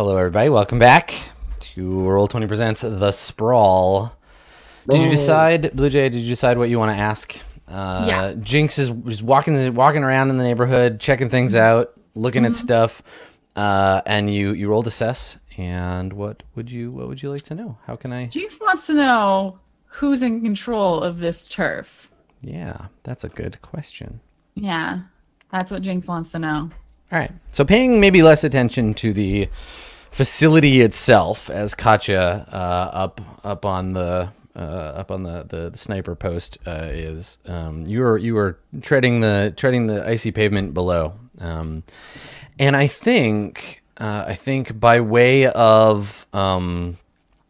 Hello, everybody. Welcome back to Roll Twenty Presents The Sprawl. Did you decide, Blue Jay? Did you decide what you want to ask? Uh, Yeah. Jinx is is walking the, walking around in the neighborhood, checking things out, looking at stuff, uh, and you you rolled assess. And what would you what would you like to know? How can I? Jinx wants to know who's in control of this turf. Yeah, that's a good question. Yeah, that's what Jinx wants to know. All right. So paying maybe less attention to the facility itself, as Katya uh, up up on the uh, up on the, the, the sniper post uh, is, um, you were you were treading the treading the icy pavement below, um, and I think uh, I think by way of um,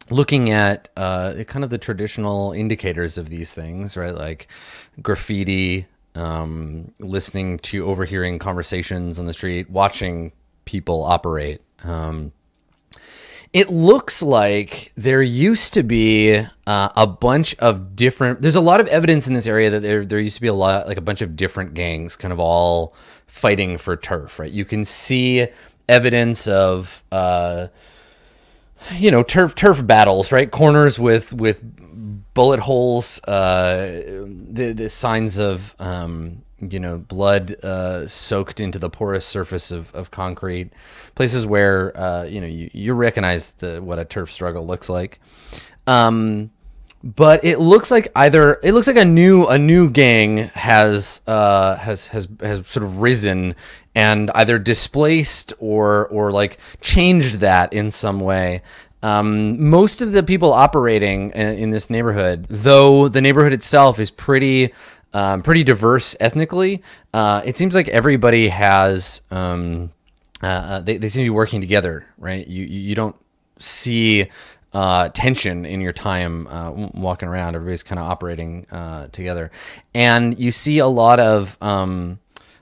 looking at uh, kind of the traditional indicators of these things, right? Like graffiti, um, listening to overhearing conversations on the street, watching people operate. Um, it looks like there used to be uh, a bunch of different. There's a lot of evidence in this area that there there used to be a lot like a bunch of different gangs, kind of all fighting for turf. Right? You can see evidence of. Uh, you know turf turf battles right corners with with bullet holes uh the, the signs of um you know blood uh soaked into the porous surface of, of concrete places where uh you know you, you recognize the what a turf struggle looks like. Um but it looks like either it looks like a new a new gang has uh has has has sort of risen and either displaced or or like changed that in some way. Um, most of the people operating in, in this neighborhood though the neighborhood itself is pretty um, pretty diverse ethnically uh, it seems like everybody has um, uh, they, they seem to be working together right you you you don't see uh, tension in your time uh, walking around. Everybody's kind of operating uh, together, and you see a lot of um,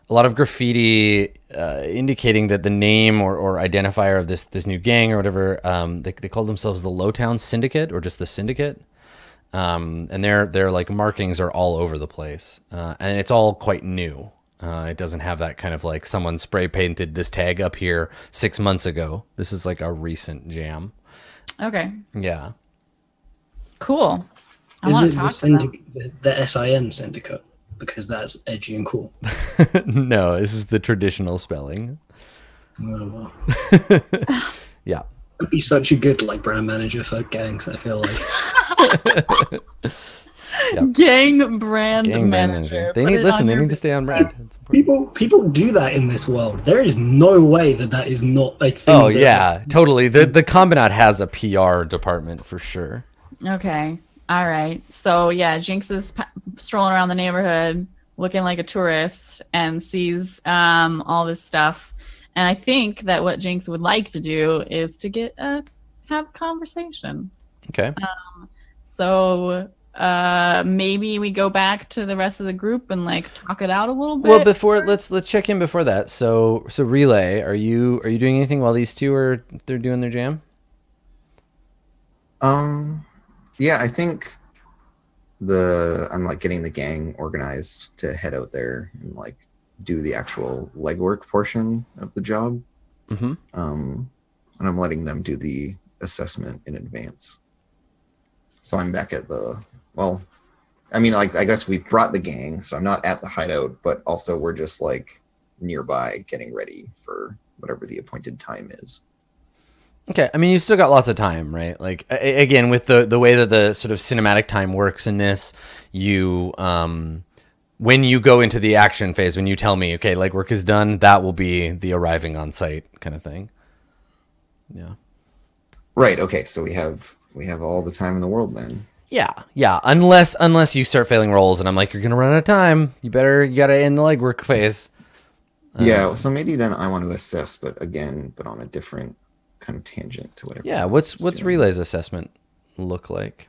a lot of graffiti uh, indicating that the name or, or identifier of this this new gang or whatever um, they, they call themselves the Lowtown Syndicate or just the Syndicate. Um, and their their like markings are all over the place, uh, and it's all quite new. Uh, it doesn't have that kind of like someone spray painted this tag up here six months ago. This is like a recent jam. Okay, Yeah. cool. I Is want it to the, talk to syndic- the, the SIN syndicate? Because that's edgy and cool. no, this is the traditional spelling. Oh, well. Yeah. I'd be such a good like brand manager for gangs. I feel like Gang brand Gang brand manager. manager. They Put need it listen. on They your need to stay on brand. People people do that in this world. There is no way that that is not a thing. Oh that- yeah, totally. The the Combinat has a PR department for sure. Okay. All right. So yeah, Jinx is pa- strolling around the neighborhood looking like a tourist and sees um, all this stuff. And I think that what Jinx would like to do is to get a have conversation. Okay. Um, So uh, maybe we go back to the rest of the group and like talk it out a little bit. Well, before let's let's check in before that. So so relay, are you are you doing anything while these two are they're doing their jam? Um, yeah, I think the I'm like getting the gang organized to head out there and like do the actual legwork portion of the job. Mm-hmm. Um, and I'm letting them do the assessment in advance. So I'm back at the well, I mean, like I guess we brought the gang, so I'm not at the hideout, but also we're just like nearby getting ready for whatever the appointed time is. Okay, I mean you still got lots of time, right? Like a- again, with the the way that the sort of cinematic time works in this, you um when you go into the action phase, when you tell me, okay, legwork is done, that will be the arriving on site kind of thing. Yeah. Right. Okay. So we have we have all the time in the world then. Yeah, yeah. Unless unless you start failing rolls, and I'm like, you're gonna run out of time. You better you gotta end the legwork phase. yeah. Uh, so maybe then I want to assess, but again, but on a different kind of tangent to whatever. Yeah. What's what's doing. Relay's assessment look like?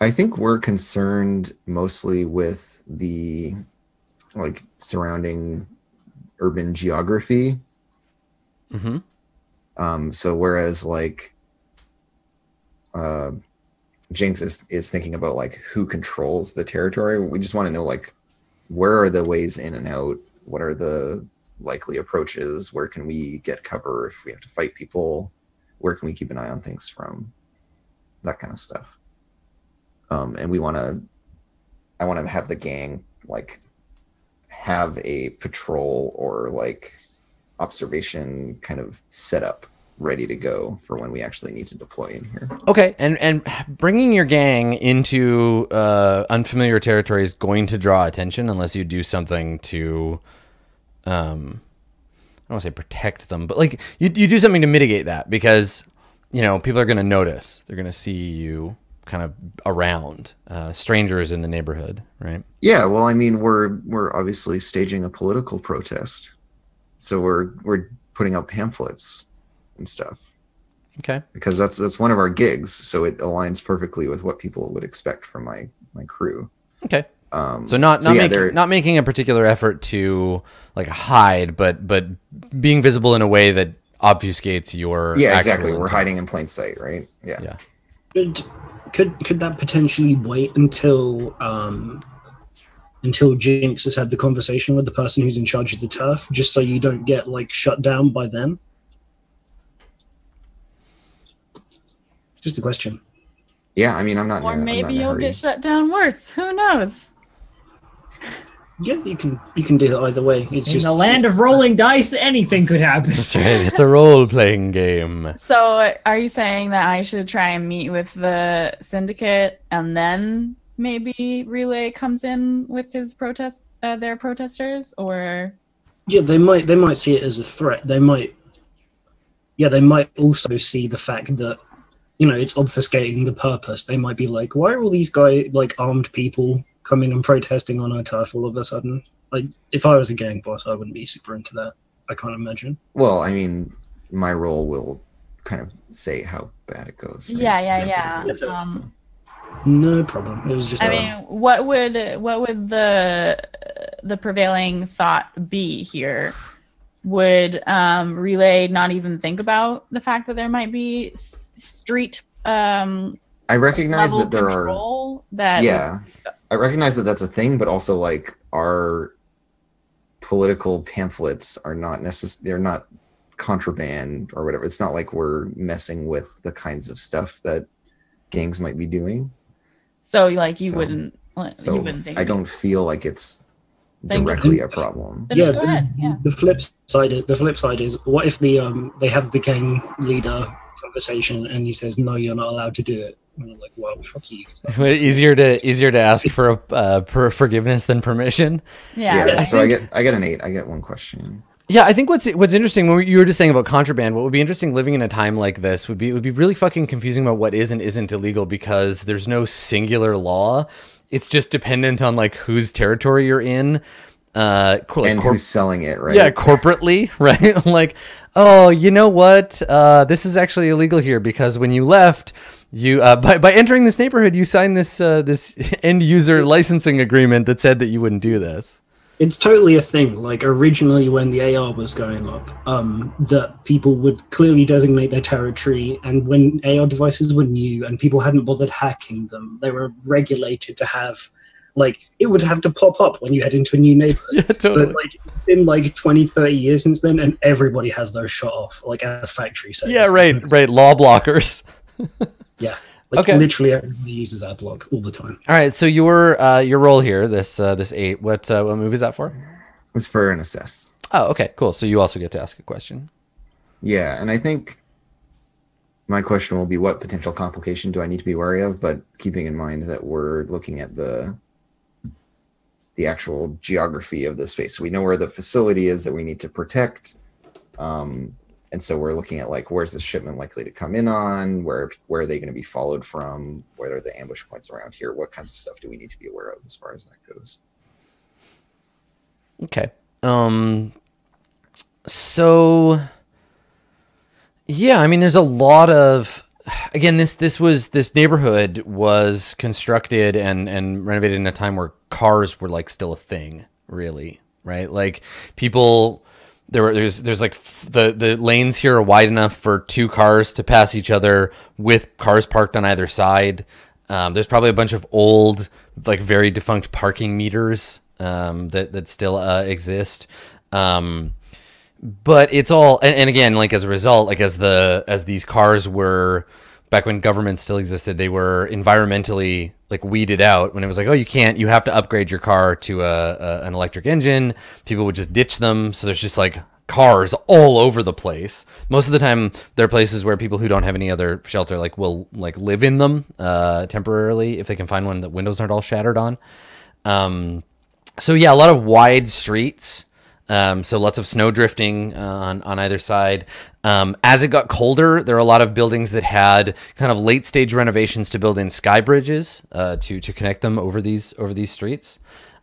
I think we're concerned mostly with the like surrounding urban geography. Mm-hmm. Um, so whereas like uh, Jinx is is thinking about like who controls the territory, we just want to know like where are the ways in and out, what are the likely approaches? Where can we get cover if we have to fight people? Where can we keep an eye on things from? That kind of stuff. Um, and we want to, I want to have the gang like have a patrol or like observation kind of setup ready to go for when we actually need to deploy in here. Okay, and and bringing your gang into uh, unfamiliar territory is going to draw attention unless you do something to, um, I don't want to say protect them, but like you you do something to mitigate that because you know people are going to notice. They're going to see you kind of around uh, strangers in the neighborhood, right? Yeah, well, I mean, we're we're obviously staging a political protest, so we're we're putting up pamphlets and stuff Okay. because that's that's one of our gigs. So it aligns perfectly with what people would expect from my my crew. Okay. Um, So not So, not yeah, making not making a particular effort to like hide, but but being visible in a way that obfuscates your yeah, actual exactly. We're intent. hiding in plain sight, right? Yeah. Yeah. Could could could that potentially wait until um until Jinx has had the conversation with the person who's in charge of the turf, just so you don't get like shut down by them? Just a question. Yeah, I mean, I'm not. Or in a, I'm not maybe in you'll hurry. get shut down worse. Who knows? Yeah, you can you can do it either way. It's In just the land of rolling dice, anything could happen. That's right. It's a role playing game. So, are you saying that I should try and meet with the syndicate and then maybe Relay comes in with his protest, uh, their protesters, or Yeah, they might they might see it as a threat. They might Yeah, they might also see the fact that you know, it's obfuscating the purpose. They might be like, why are all these guys like armed people coming and protesting on our turf all of a sudden? Like if I was a gang boss, I wouldn't be super into that. I can't imagine. Well, I mean, my role will kind of say how bad it goes. right? Yeah, yeah, yeah. Yes, sir. Um, No problem. It was just I uh, mean, what would what would the the prevailing thought be here? Would um, Relay not even think about the fact that there might be s- street um, I recognize level that there are. that yeah i recognize that that's a thing but also like our political pamphlets are not necessary they're not contraband or whatever it's not like we're messing with the kinds of stuff that gangs might be doing so like you So- wouldn't you so wouldn't think i it. don't feel like it's Then directly a problem Then yeah, go the, ahead. Yeah. the flip side is, the flip side is what if the um they have the gang leader conversation and he says no you're not allowed to do it and I'm like well fuck you easier to easier to ask for a uh, per forgiveness than permission. Yeah. yeah, so i think- get i get an eight i get one question Yeah, I think what's what's interesting when you were just saying about contraband, what would be interesting living in a time like this would be it would be really fucking confusing about what is and isn't illegal because there's no singular law. It's just dependent on like whose territory you're in. Uh, co- like and corp- who's selling it right yeah, corporately, right? like, oh, you know what? Uh, this is actually illegal here because when you left, you uh, by by entering this neighborhood, you signed this uh, this end user licensing agreement that said that you wouldn't do this. it's totally a thing like originally when the ar was going up um that people would clearly designate their territory and when ar devices were new and people hadn't bothered hacking them they were regulated to have like it would have to pop up when you head into a new neighborhood Yeah, totally. but like it's been like 20 30 years since then and everybody has those shut off like as factory settings yeah, right, right. Law blockers. yeah like Okay. literally everybody uses ad block all the time All right, so your uh, your role here, this uh, this eight, what uh, what move is that for? it's for an assess Oh, okay, cool. So you also get to ask a question. Yeah, and I think my question will be what potential complication do I need to be wary of, but keeping in mind that we're looking at the the actual geography of the space. So we know where the facility is that we need to protect. Um, and so we're looking at like where's the shipment likely to come in on, where where are they going to be followed from, what are the ambush points around here, what kinds of stuff do we need to be aware of as far as that goes. Okay. Um. So. Yeah, I mean, there's a lot of. Again, this this was this neighborhood was constructed and and renovated in a time where cars were like still a thing, really, right? Like people. There were there's there's like the the lanes here are wide enough for two cars to pass each other with cars parked on either side. Um, there's probably a bunch of old, like very defunct parking meters um, that that still uh, exist. Um, but it's all and, and again like as a result like as the as these cars were back when government still existed they were environmentally like weeded out when it was like oh you can't you have to upgrade your car to a, a an electric engine. People would just ditch them. So there's just like cars all over the place. Most of the time there are places where people who don't have any other shelter like will like live in them uh temporarily if they can find one that windows aren't all shattered on. Um so yeah, a lot of wide streets. Um, so lots of snow drifting uh, on on either side. Um, as it got colder, there are a lot of buildings that had kind of late stage renovations to build in sky bridges uh, to to connect them over these over these streets.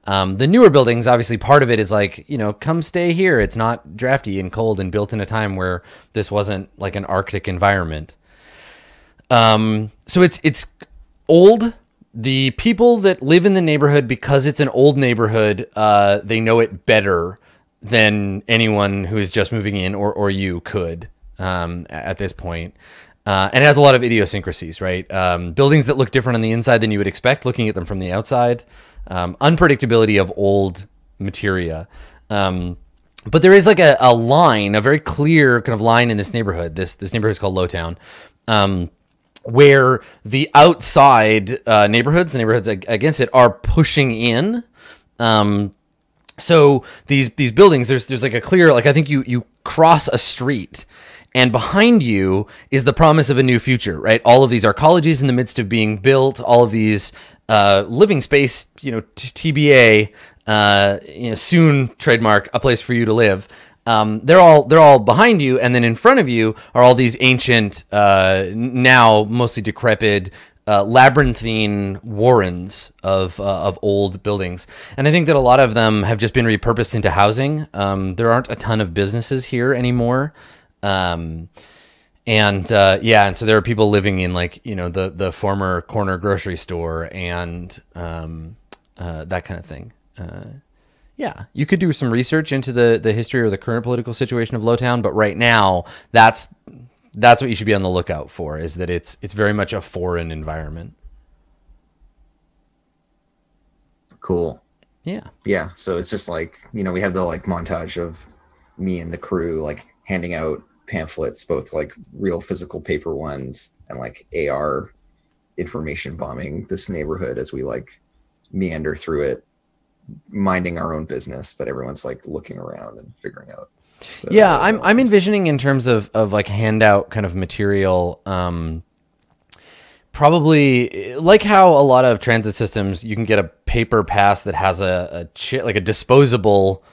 Um, the newer buildings, obviously, part of it is like you know, come stay here. It's not drafty and cold and built in a time where this wasn't like an Arctic environment. Um, so it's it's old. The people that live in the neighborhood, because it's an old neighborhood, uh, they know it better than anyone who is just moving in or or you could um, at this point. Uh, and it has a lot of idiosyncrasies, right? Um, buildings that look different on the inside than you would expect looking at them from the outside. Um, unpredictability of old materia. Um, but there is like a, a line, a very clear kind of line in this neighborhood. This this neighborhood is called Lowtown, um, where the outside uh, neighborhoods, the neighborhoods ag- against it, are pushing in. Um, so these these buildings, there's there's like a clear like I think you you cross a street. And behind you is the promise of a new future, right? All of these are colleges in the midst of being built. All of these uh, living space, you know, TBA, uh, you know, soon trademark a place for you to live. Um, they're all they're all behind you, and then in front of you are all these ancient, uh, now mostly decrepit, uh, labyrinthine warrens of uh, of old buildings. And I think that a lot of them have just been repurposed into housing. Um, there aren't a ton of businesses here anymore. Um, and uh, yeah, and so there are people living in like you know the the former corner grocery store and um, uh, that kind of thing. Uh, yeah, you could do some research into the the history or the current political situation of Lowtown, but right now that's that's what you should be on the lookout for. Is that it's it's very much a foreign environment. Cool. Yeah. Yeah. So it's just like, you know, we have the like montage of me and the crew like handing out pamphlets, both like real physical paper ones and like AR information bombing this neighborhood as we like meander through it, minding our own business, but everyone's like looking around and figuring out. The- yeah i'm i'm envisioning in terms of of like handout kind of material um probably like how a lot of transit systems you can get a paper pass that has a, a like a disposable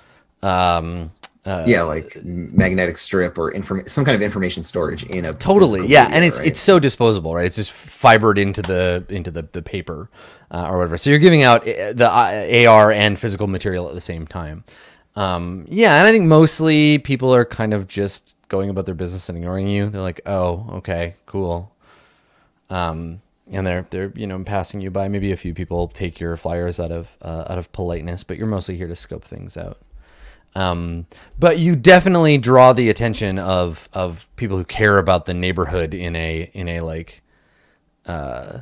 um uh, yeah, like magnetic strip or inform some kind of information storage in a totally yeah media, and it's right? it's so disposable right? It's just fibered into the into the, the paper uh, or whatever. So you're giving out uh, the uh, ar and physical material at the same time um, yeah and i think mostly people are kind of just going about their business and ignoring you. They're like oh okay cool. Um, and they're they're you know passing you by. Maybe a few people take your flyers out of uh, out of politeness but you're mostly here to scope things out. Um, but you definitely draw the attention of of people who care about the neighborhood in a in a like uh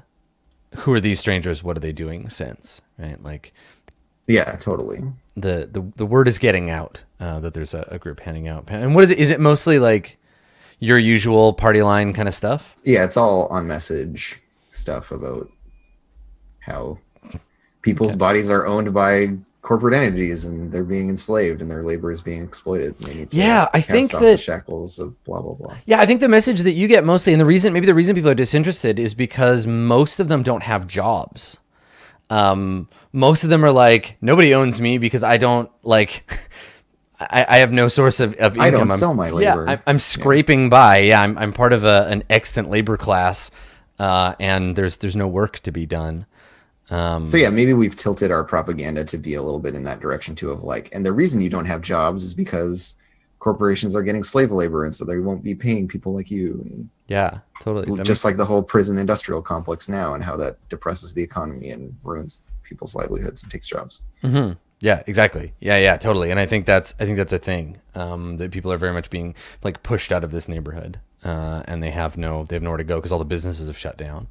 who are these strangers? What are they doing sense right? Like yeah, totally. the the, the word is getting out uh, that there's a, a group handing out and what is it is it mostly like your usual party line kind of stuff Yeah, it's all on message stuff about how people's bodies are owned by corporate entities and they're being enslaved and their labor is being exploited. and they need to Yeah, I think that- shackles of blah blah blah. Yeah, I think the message that you get mostly, and the reason, maybe the reason people are disinterested is because most of them don't have jobs. Um, most of them are like, nobody owns me because I don't like, I, I have no source of, of income. I don't I'm- sell my Yeah, labor. I'm, I'm scraping by. Yeah, I'm, I'm part of a, an extant labor class, uh, and there's there's no work to be done. Um, So yeah, maybe we've tilted our propaganda to be a little bit in that direction too of like and the reason you don't have jobs is because corporations are getting slave labor and so they won't be paying people like you. Yeah, totally. That just like the whole prison industrial complex now and how that depresses the economy and ruins people's livelihoods and takes jobs. hmm Yeah, exactly. Yeah, yeah, totally. And I think that's I think that's a thing um, that people are very much being like pushed out of this neighborhood, uh, and they have no they have nowhere to go because all the businesses have shut down.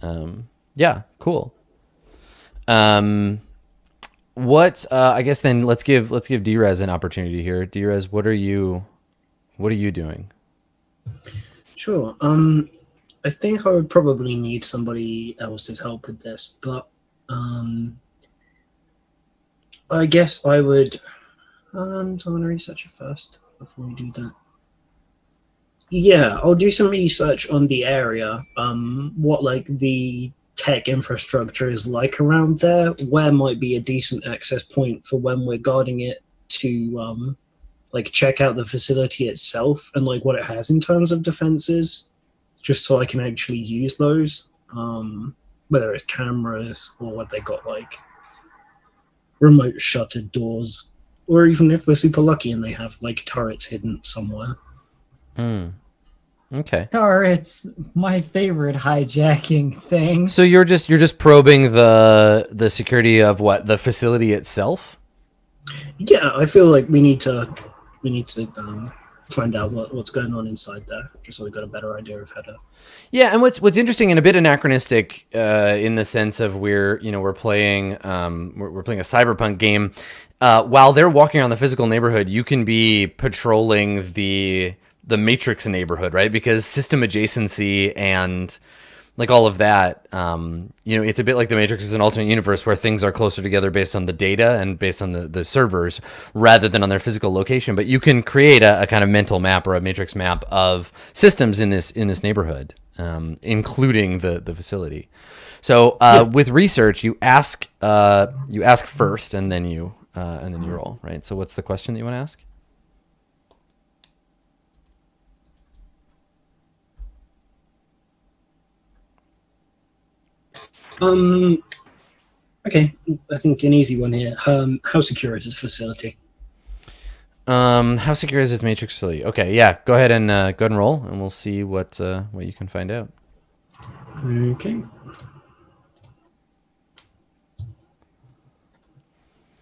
Um, yeah, cool. Um, what uh, I guess then let's give let's give Drez an opportunity here. Drez, what are you what are you doing? Sure. Um, I think I would probably need somebody else's help with this, but um, I guess I would. Um, do I want to research it first before we do that? Yeah, I'll do some research on the area. Um, what like the tech infrastructure is like around there. Where might be a decent access point for when we're guarding it to um, like check out the facility itself and like what it has in terms of defenses, just so I can actually use those. Um, whether it's cameras or what they got like remote shuttered doors, or even if we're super lucky and they have like turrets hidden somewhere. Hmm. Okay. Turrets, my favorite hijacking thing. So you're just you're just probing the the security of what the facility itself. Yeah, I feel like we need to we need to um, find out what, what's going on inside there, just so we've got a better idea of how to. Yeah, and what's what's interesting and a bit anachronistic uh, in the sense of we're you know we're playing um, we're, we're playing a cyberpunk game. Uh, while they're walking around the physical neighborhood, you can be patrolling the the Matrix neighborhood, right? Because system adjacency and like all of that, um, you know, it's a bit like the Matrix is an alternate universe where things are closer together based on the data and based on the, the servers rather than on their physical location. But you can create a, a kind of mental map or a matrix map of systems in this in this neighborhood, um, including the the facility. So uh, with research, you ask uh, you ask first, and then you uh, and then you roll, right? So what's the question that you want to ask? Um. Okay, I think an easy one here. Um, how secure is this facility? Um, how secure is this matrix facility? Okay, yeah, go ahead and uh, go ahead and roll, and we'll see what uh, what you can find out. Okay.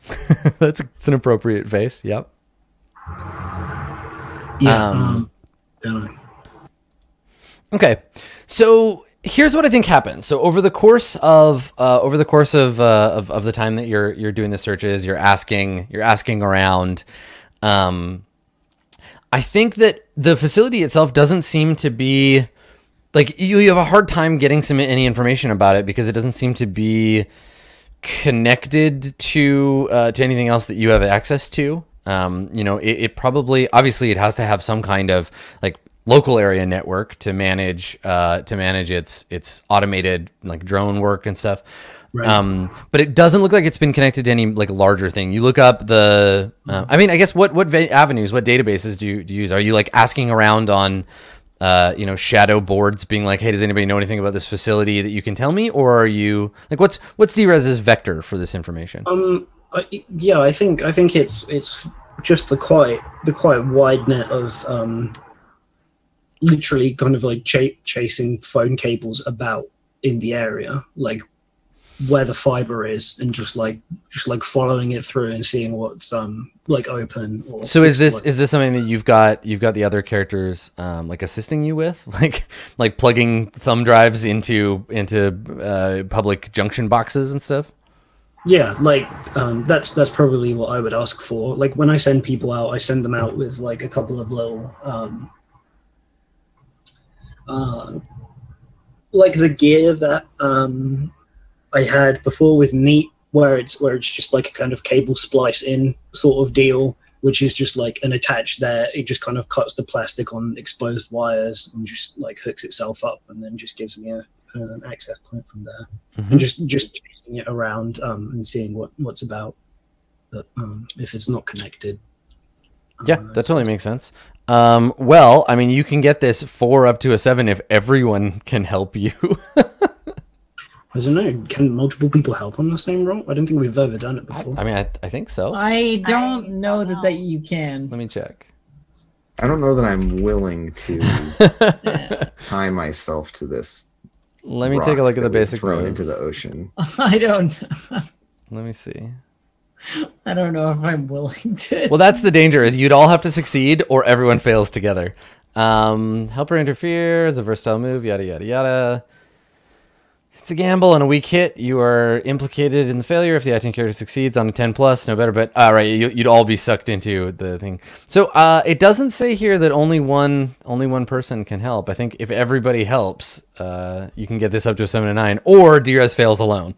that's, that's an appropriate face. Yep. Yeah. Um, Um. Okay, so here's what I think happens. So over the course of uh, over the course of, uh, of of the time that you're you're doing the searches, you're asking you're asking around. Um, I think that the facility itself doesn't seem to be like you, you have a hard time getting some any information about it because it doesn't seem to be connected to uh, to anything else that you have access to. Um, you know, it, it probably obviously it has to have some kind of like local area network to manage uh, to manage its its automated like drone work and stuff. Right. Um, but it doesn't look like it's been connected to any like larger thing. You look up the, uh, I mean, I guess what what avenues, what databases do you, do you use? Are you like asking around on, uh, you know, shadow boards, being like, hey, does anybody know anything about this facility that you can tell me, or are you like, what's what's Drez's vector for this information? Um. I, yeah, I think I think it's it's just the quite the quite wide net of um, literally kind of like ch- chasing phone cables about in the area, like where the fiber is, and just like just like following it through and seeing what's um like open. Or So is this like- is this something that you've got you've got the other characters um, like assisting you with like like plugging thumb drives into into uh, public junction boxes and stuff? Yeah, like um, that's that's probably what I would ask for. Like when I send people out, I send them out with like a couple of little, um, uh, like the gear that um, I had before with Neat, where it's where it's just like a kind of cable splice in sort of deal, which is just like an attach there. It just kind of cuts the plastic on exposed wires and just like hooks itself up, and then just gives me a, an access point from there Mhm. and just just chasing it around um, and seeing what what's about. But um, if it's not connected, Yeah, uh, that totally makes sense. Um, well, I mean, you can get this four up to a seven if everyone can help you. I don't know. Can multiple people help on the same roll? I don't think we've ever done it before. I mean, I, I think so. I don't I know don't that, know. that you can. Let me check. I don't know that I'm willing to tie myself to this. Let me take a look at the basic thrown moves. into the ocean. I don't. Let me see. I don't know if I'm willing to. Well, that's the danger is you'd all have to succeed or everyone fails together. Um, help or interfere is a versatile move, yada yada yada. it's a gamble and a weak hit. You are implicated in the failure if the acting character succeeds on a 10 plus, no better. But all right, you, you'd all be sucked into the thing. So uh, it doesn't say here that only one only one person can help. I think if everybody helps, uh, you can get this up to a seven to nine, or Drez fails alone.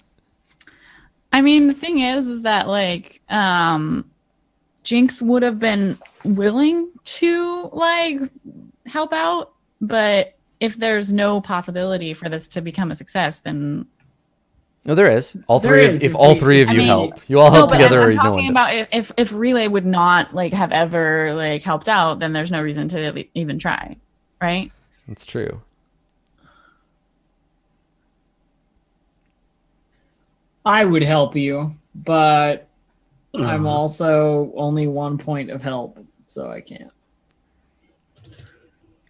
I mean, the thing is, is that like, um, Jinx would have been willing to like help out, but if there's no possibility for this to become a success, then No, there is. All There three. is, Of, if if all three of I you mean- help, you all no. help But together, I'm, I'm no talking does. about if, if if Relay would not like have ever like helped out, then there's no reason to even try, right? That's true. I would help you, but I'm Uh, also only one point of help, so I can't.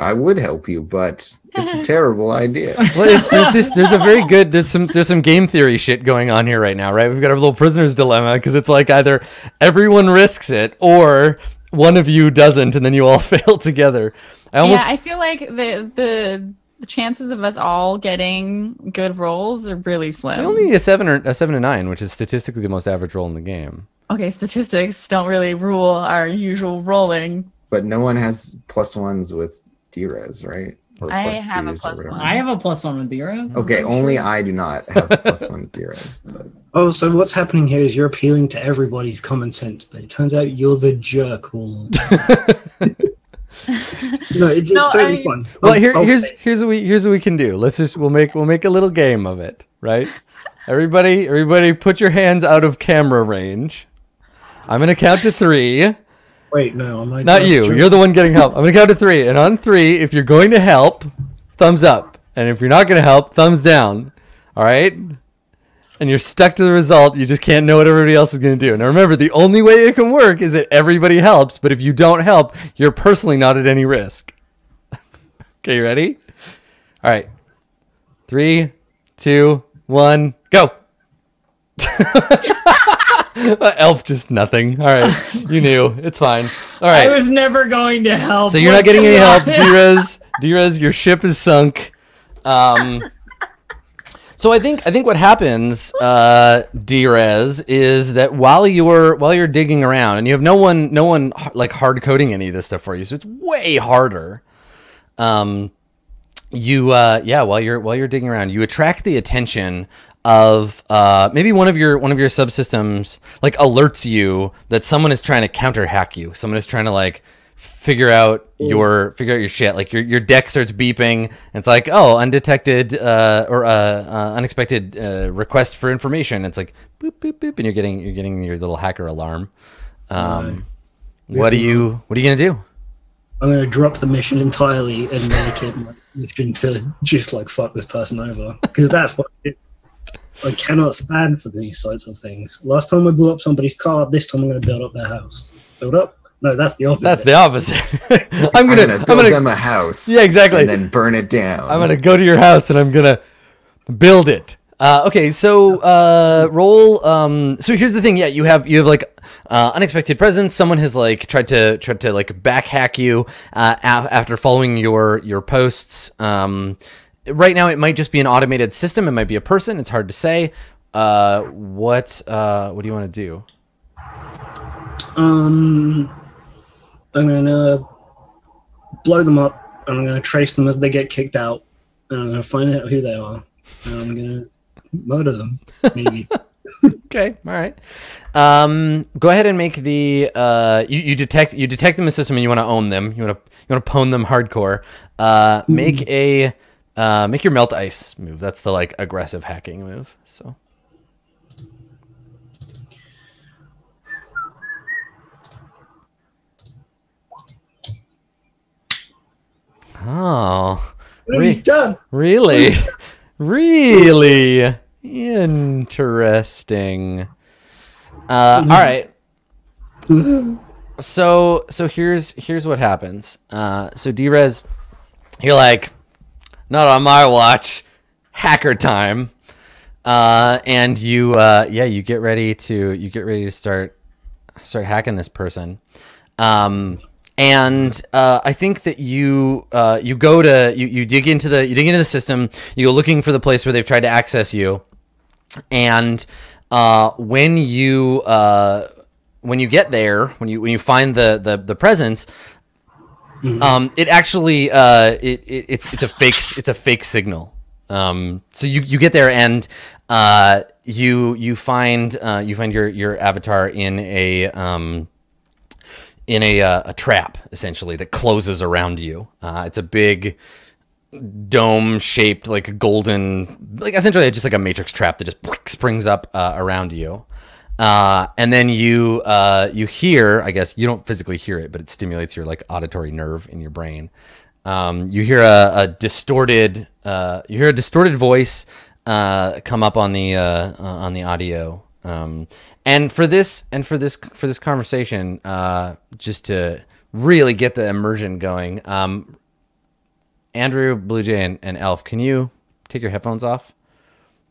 I would help you, but it's a terrible idea. Well, it's, there's this. There's a very good. There's some. There's some game theory shit going on here right now, right? We've got our little prisoner's dilemma because it's like either everyone risks it or one of you doesn't, and then you all fail together. I almost. yeah, I feel like the the the chances of us all getting good rolls are really slim. I only need a seven or a seven to nine, which is statistically the most average roll in the game. okay, statistics don't really rule our usual rolling. But no one has plus ones with Drez, right? Or I plus have a twos or plus whatever. one. I have a plus one with Heroes. Okay, oh, only I do not have a plus one with Drez. But Oh, so what's happening here is you're appealing to everybody's common sense, but it turns out you're the jerk. all- no, it's, it's No, totally I- fun. Well, I'll- here, I'll here's say- here's what we here's what we can do. Let's just we'll make we'll make a little game of it, right? everybody, everybody, put your hands out of camera range. I'm gonna count to three. Wait, no, I'm not. Not you. true. You're the one getting help. I'm gonna count to three, and on three, if you're going to help, thumbs up, and if you're not gonna help, thumbs down. All right. And you're stuck to the result. You just can't know what everybody else is gonna do. Now remember, the only way it can work is that everybody helps. But if you don't help, you're personally not at any risk. okay, you ready? All right. Three, two, one, go. Elf just nothing. All right, you knew. It's fine. All right. I was never going to help. So you're not getting any help? Drez. Drez, your ship is sunk. Um, so I think I think what happens, uh, Drez, is that while you're while you're digging around, and you have no one no one like hard coding any of this stuff for you, so it's way harder. Um, you uh, yeah, while you're while you're digging around, you attract the attention of uh, maybe one of your one of your subsystems like alerts you that someone is trying to counter hack you. Someone is trying to like figure out your figure out your shit. Like your your deck starts beeping. And it's like oh undetected uh, or uh, uh, unexpected uh, request for information. It's like boop boop boop, and you're getting you're getting your little hacker alarm. Um, what are you what are you gonna do? I'm going to drop the mission entirely and make it my mission to just like fuck this person over because that's what I. I cannot stand for these sorts of things. Last time I blew up somebody's car, this time I'm going to build up their house. Build up? No, that's the opposite. That's the opposite. I'm I'm gonna, gonna I'm build gonna, them a house. Yeah, exactly. And then burn it down. I'm gonna go to your house and I'm gonna build it. Uh, okay, so uh, roll. Um, so here's the thing. Yeah, you have you have like uh, unexpected presence. Someone has like tried to tried to like back hack you uh, a- after following your your posts. Um, right now, it might just be an automated system. It might be a person. It's hard to say. Uh, what uh, what do you want to do? Um, I'm gonna blow them up, and I'm gonna trace them as they get kicked out, and I'm gonna find out who they are, and I'm gonna murder them. Maybe. Okay, all right. Um, go ahead and make the uh, you, you detect you detect them in the system and you want to own them. You want to you want to pwn them hardcore. Uh, make a uh, make your melt ice move. That's the like aggressive hacking move. So. Oh, What Re- done? really, really interesting. Uh, all right. So so here's here's what happens. Uh, so Drez, you're like, not on my watch, hacker time. Uh, and you uh, yeah you get ready to you get ready to start start hacking this person. Um, and uh, I think that you uh, you go to you, you dig into the you dig into the system. You go looking for the place where they've tried to access you, and uh, when you uh, when you get there, when you when you find the the, the presence, um, it actually uh, it, it it's it's a fake it's a fake signal. Um, so you you get there and uh, you you find uh, you find your your avatar in a um, in a uh, a trap essentially that closes around you. Uh, it's a big dome shaped like a golden like essentially just like a matrix trap that just springs up uh, around you. Uh, and then you uh, you hear, I guess you don't physically hear it, but it stimulates your like auditory nerve in your brain. Um, you hear a, a distorted uh, you hear a distorted voice come up on the on the audio. Um, and for this and for this for this conversation, uh, just to really get the immersion going, um, Andrew, Blue Jay, and, and Elf, can you take your headphones off?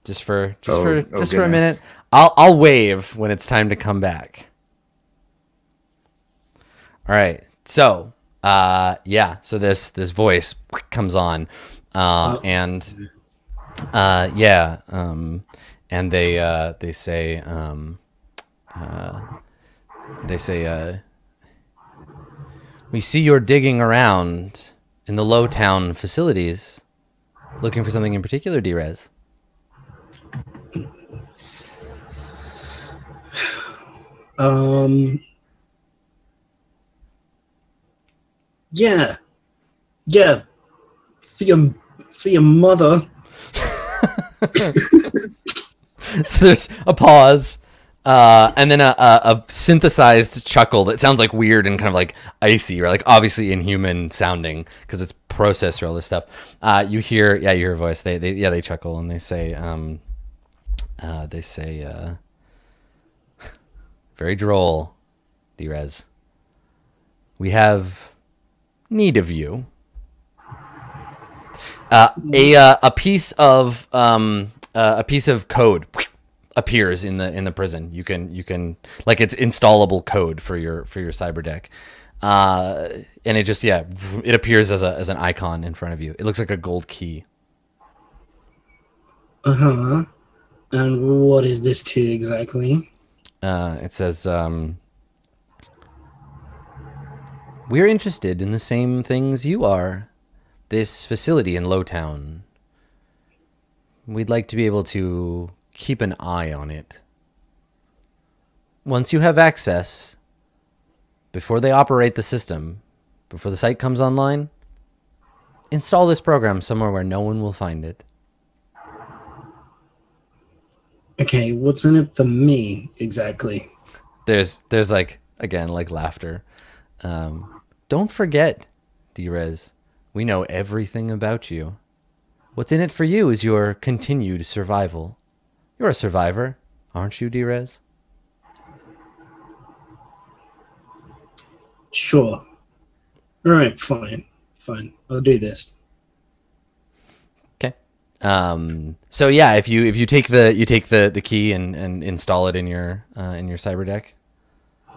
Just for just Oh, for oh just for a minute. I'll I'll wave when it's time to come back. All right. So, uh, yeah. So this this voice comes on, uh, and uh, yeah, um, and they uh, they say um, uh, they say uh, we see you're digging around in the Lowtown facilities, looking for something in particular, Drez. Um. Yeah. Yeah. For your for your mother. so there's a pause uh, and then a, a, a synthesized chuckle that sounds like weird and kind of like icy or like obviously inhuman sounding because it's processed all this stuff. Uh, you hear yeah you hear a voice. They, they yeah they chuckle and they say um, uh, they say uh, very droll Drez. We have need of you. Uh, a uh, a piece of um, a piece of code appears in the in the prison. You can you can like it's installable code for your for your cyber deck, uh, and it just yeah it appears as a as an icon in front of you. It looks like a gold key. Uh huh. And what is this to exactly? Uh, it says um, we're interested in the same things you are. This facility in Lowtown. We'd like to be able to keep an eye on it. Once you have access, before they operate the system, before the site comes online, install this program somewhere where no one will find it. Okay, what's in it for me exactly? There's there's like again like laughter. Um, don't forget, Drez, we know everything about you. What's in it for you is your continued survival. You're a survivor, aren't you, Drez? Sure. All right, fine, fine. I'll do this. Okay. Um, so yeah, if you if you take the you take the, the key and, and install it in your uh, in your cyber deck.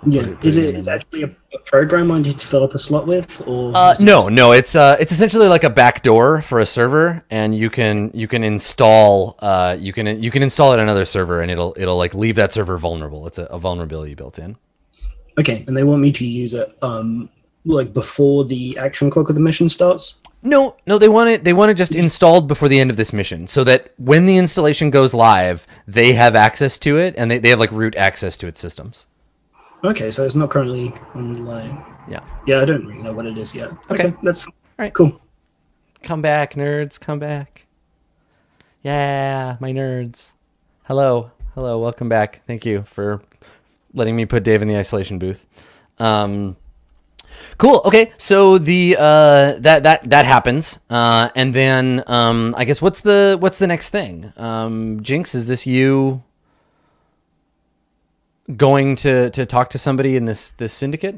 Yeah. put Is it it is there. actually a, a program I need to fill up a slot with, or Uh, no, just- no, it's uh, it's essentially like a backdoor for a server, and you can you can install uh, you can you can install it on another server, and it'll it'll like leave that server vulnerable. It's a, a vulnerability built in. Okay, and they want me to use it um like before the action clock of the mission starts. No, no, they want it. They want it just installed before the end of this mission, so that when the installation goes live, they have access to it, and they, they have like root access to its systems. Okay, so it's not currently online. Yeah. Yeah, I don't really know what it is yet. Okay. Okay, that's fine. Alright. Cool. Come back, nerds. Come back. Yeah, my nerds. Hello. Hello. Welcome back. Thank you for letting me put Dave in the isolation booth. Um, cool. Okay. So the uh, that that that happens, uh, and then um, I guess what's the what's the next thing? Um, Jinx, is this you going to to talk to somebody in this this syndicate?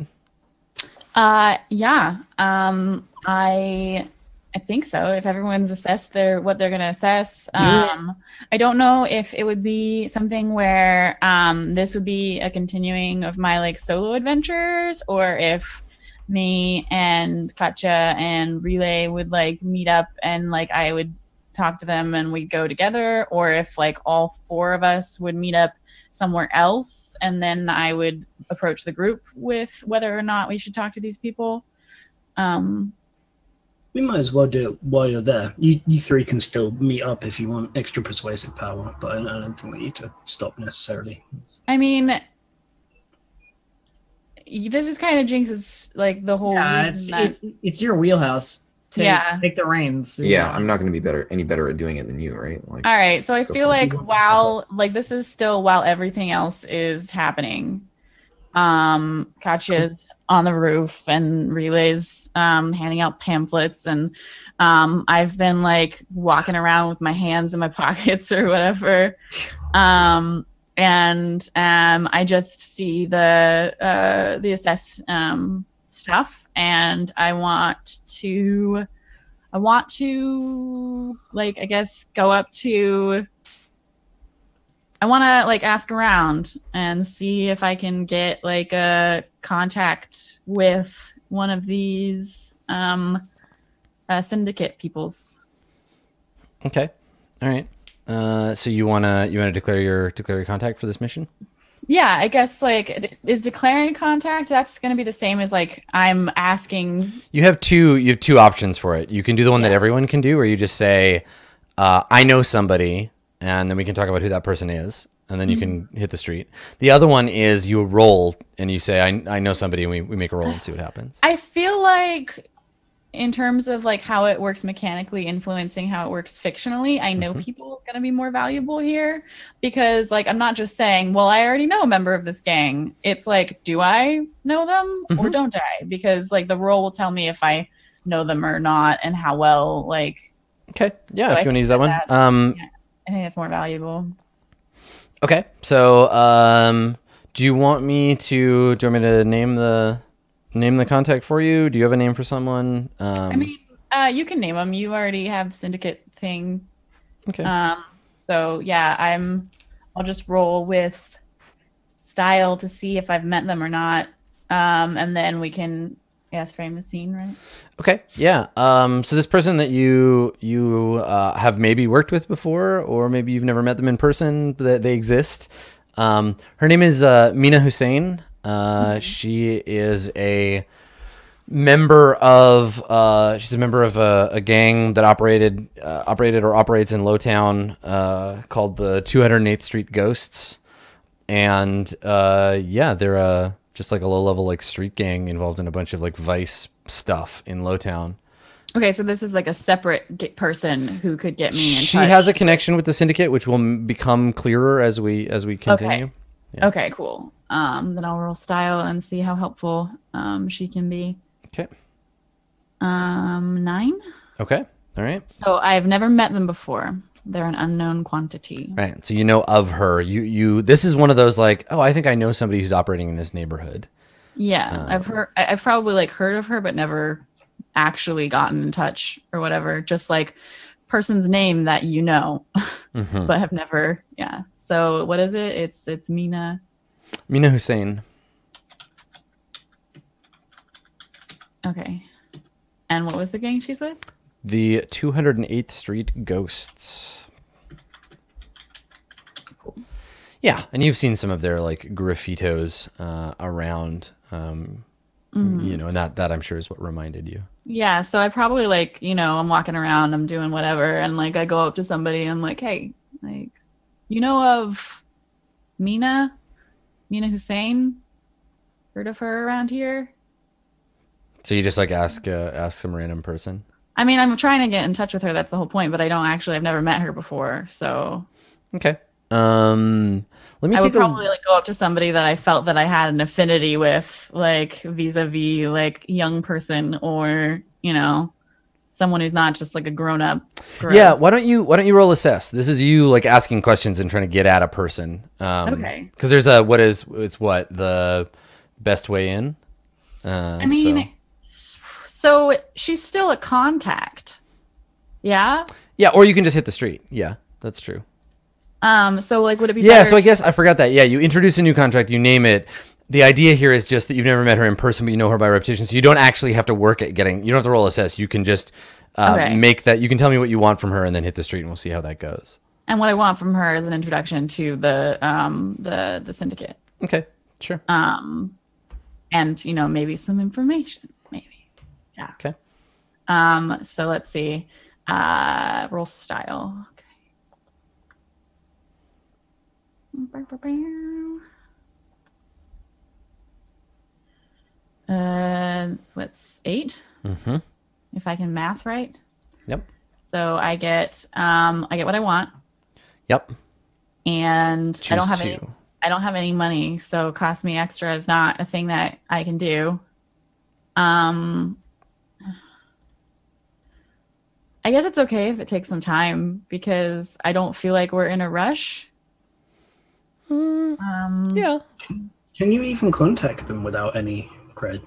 Uh, yeah. Um, I I think so. If everyone's assessed their what they're gonna assess, um, I don't know if it would be something where um this would be a continuing of my like solo adventures, or if me and Katja and Relay would like meet up and like I would talk to them and we'd go together, or if like all four of us would meet up somewhere else and then I would approach the group with whether or not we should talk to these people. Um, We might as well do it while you're there. You you three can still meet up if you want extra persuasive power, but I I don't think we need to stop necessarily. I mean, this is kind of Jinx's like the whole. Yeah, it's, it's it's your wheelhouse. Take, Yeah. take the reins. Yeah, I'm not going to be better any better at doing it than you, right? Like, All right, so I feel for it. like while like this is still while everything else is happening, um, Katya's on the roof and Relay's um, handing out pamphlets, and um, I've been like walking around with my hands in my pockets or whatever, um, and um, I just see the uh, the assess um, stuff, and I want to. I want to like I guess go up to I want to like ask around and see if I can get like a contact with one of these um uh, syndicate peoples. Okay. All right. Uh, so you wanna you wanna declare your declare your contact for this mission? Yeah, I guess like is declaring a contact that's going to be the same as like I'm asking You have two you have two options for it. You can do the one that everyone can do, where you just say, uh, "I know somebody," and then we can talk about who that person is, and then you can hit the street. The other one is you roll and you say, "I, I know somebody," and we, we make a roll and see what happens. I feel like in terms of like how it works mechanically influencing how it works fictionally, I know Mhm. people is going to be more valuable here because like I'm not just saying, well, I already know a member of this gang. It's like, do I know them or Mhm. don't I? Because like the role will tell me if I know them or not and how well like Okay. Yeah, So if I you want to use think that one. that- Um, I think it's more valuable. okay. So, um, do you want me to? Do you want me to name the name the contact for you? Do you have a name for someone? Um, I mean, uh, you can name them. You already have syndicate thing. okay. Um, so yeah, I'm. I'll just roll with style to see if I've met them or not, um, and then we can, yes, frame the scene, right? Okay. Yeah. Um, so this person that you you uh, have maybe worked with before, or maybe you've never met them in person, that they exist. Um, her name is uh, Mina Hussein. Uh, She is a member of uh, she's a member of a, a gang that operated uh, operated or operates in Lowtown uh, called the 208th Street Ghosts, and uh, yeah, they're uh, just like a low level like street gang involved in a bunch of like vice stuff in Lowtown. Okay, so this is like a separate person who could get me She touch. has a connection with the syndicate, which will become clearer as we as we continue. Yeah. Okay, cool. Um, then I'll roll style and see how helpful um she can be. Okay. Um, nine. Okay. All right. So I've never met them before. They're an unknown quantity. Right. So you know of her. You you. This is one of those like, oh, I think I know somebody who's operating in this neighborhood. Yeah, I've heard. I- I've probably like heard of her, but never actually gotten in touch or whatever. Just like person's name that you know, Mhm. but have never. Yeah. So what is it? It's it's Mina. Mina Hussein. Okay. And what was the gang she's with? The 208th Street Ghosts. Cool. Yeah, and you've seen some of their like graffitos uh, around, um, Mhm. you know, and that that I'm sure is what reminded you. Yeah. So I probably like you know I'm walking around, I'm doing whatever, and like I go up to somebody, and I'm like, hey, like, you know of Mina, Mina Hussein? Heard of her around here? So you just like ask uh, ask some random person. I mean, I'm trying to get in touch with her. That's the whole point. But I don't actually. I've never met her before, so Okay. Um, let me I would a probably like go up to somebody that I felt that I had an affinity with, like vis-a-vis like young person or you know someone who's not just like a grown-up. Yeah, why don't you why don't you roll assess? This is you like asking questions and trying to get at a person. Um, Okay. Because there's a what is it's what the best way in. Uh, I mean, so. she's still a contact. Yeah. yeah, or you can just hit the street. Yeah, that's true. Um. So like, would it be? Yeah, so I guess I forgot that. Yeah, you introduce a new contract, you name it. The idea here is just that you've never met her in person, but you know her by reputation. So you don't actually have to work at getting. You don't have to roll assess. You can just uh, Okay. make that. You can tell me what you want from her, and then hit the street, and we'll see how that goes. And what I want from her is an introduction to the um the the syndicate. Okay, sure. Um and you know, maybe some information. Maybe. Yeah. Okay. Um, so let's see. Uh roll style. Okay. Uh what's eight? Mm-hmm. If I can math right. Yep. So I get um I get what I want Yep. and Choose I don't have two. any I don't have any money, so cost me extra is not a thing that I can do. Um I guess it's okay if it takes some time because I don't feel like we're in a rush. Um Yeah. Can you even contact them without any cred?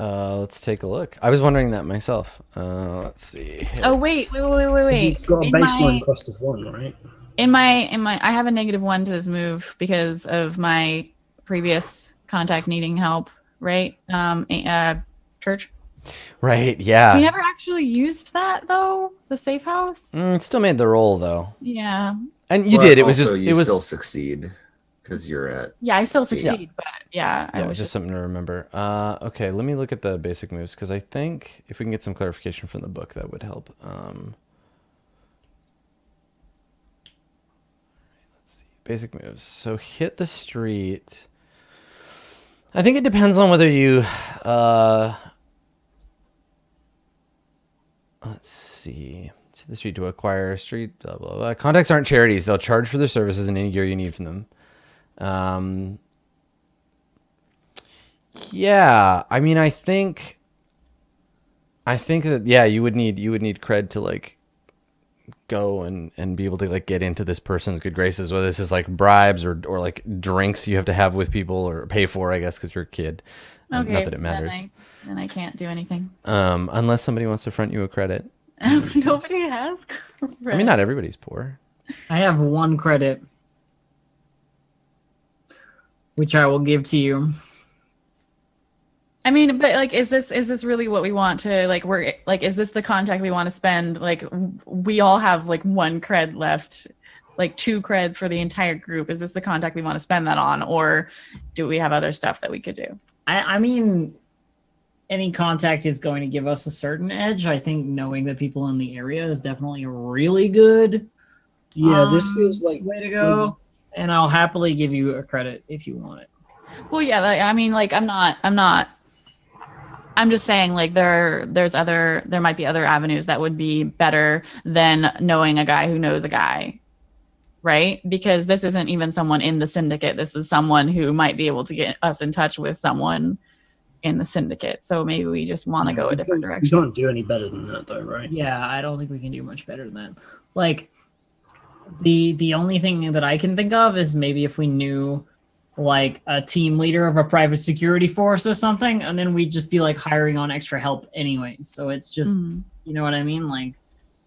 Uh, let's take a look. I was wondering that myself. Uh, let's see. Oh wait, wait, wait, wait, wait. It's got a In baseline my- cost of one, right? in my in my I have a negative one to this move because of my previous contact needing help, right? Um uh church. Right. Yeah. we never actually used that though, the safe house. Mm, still made the roll though, Yeah. and you But did. It was just. you It was. still succeed because you're at Yeah, I still succeed, but yeah, I yeah, was just just something to remember. Uh, okay, let me look at the basic moves because I think if we can get some clarification from the book, that would help. Um, let's see, basic moves. So hit the street. I think it depends on whether you. Uh, let's see. Hit the street to acquire a street. Blah blah blah. Contacts aren't charities. They'll charge for their services and any gear you need from them. Um, yeah, I mean, I think, I think that yeah, you would need you would need cred to like go and and be able to like get into this person's good graces. Whether this is like bribes or or like drinks you have to have with people or pay for, I guess, because you're a kid. Um, okay. Not that it then matters. I, then I can't do anything. Um, unless somebody wants to front you a credit. Nobody has. I mean, not everybody's poor. I have one credit, which I will give to you. I mean, but like, is this is this really what we want to like? We're like, is this the contact we want to spend? Like, we all have like one cred left, like two creds for the entire group. Is this the contact we want to spend that on, or do we have other stuff that we could do? I, I mean, any contact is going to give us a certain edge. I think knowing the people in the area is definitely really good Yeah, this um, feels like way to go. And I'll happily give you a credit if you want it. Well, yeah, like, I mean, like, I'm not, I'm not. I'm just saying, like, there, there's other, there might be other avenues that would be better than knowing a guy who knows a guy, right? Because this isn't even someone in the syndicate. This is someone who might be able to get us in touch with someone in the syndicate. So maybe we just want to go a different direction. You direction. can't do any better than that, though, right? Yeah, I don't think we can do much better than that. Like the the only thing that I can think of is maybe if we knew like a team leader of a private security force or something, and then we'd just be like hiring on extra help anyway. So it's just Mhm. you know what I mean? Like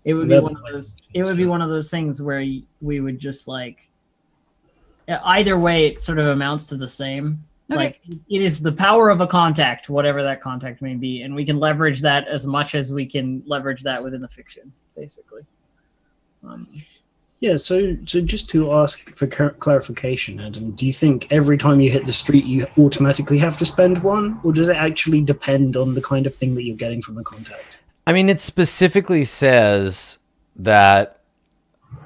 it would be one of those it would be one of those things where we would just like either way it sort of amounts to the same. Okay. Like it is the power of a contact, whatever that contact may be, and we can leverage that as much as we can leverage that within the fiction, basically. Um, Yeah, so so just to ask for clarification, Adam, do you think every time you hit the street you automatically have to spend one, or does it actually depend on the kind of thing that you're getting from the contact? I mean, it specifically says that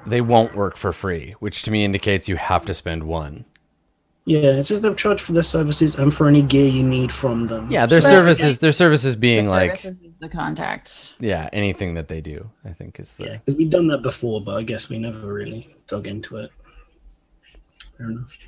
they won't work for free, which to me indicates you have to spend one. Yeah, it says they'll charge for their services and for any gear you need from them. Yeah, their So- services, their services being The like, services the contact. yeah, anything that they do, I think is the. Yeah, 'cause we've done that before, but I guess we never really dug into it. Fair enough.